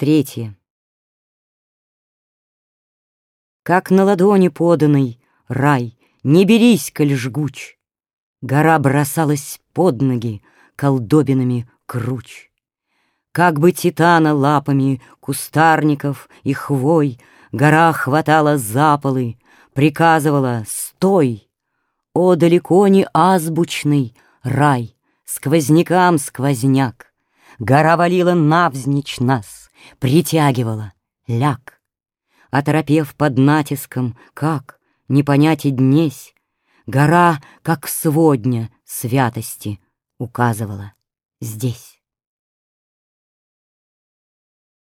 Третье. Как на ладони поданный рай, Не берись, коль жгуч, Гора бросалась под ноги Колдобинами круч. Как бы титана лапами Кустарников и хвой Гора хватала за полы, Приказывала «Стой!» О, далеко не азбучный рай, Сквознякам сквозняк, Гора валила навзничь нас, Притягивала, ляг. Оторопев под натиском, как, не понять и днесь, Гора, как сводня святости, Указывала здесь.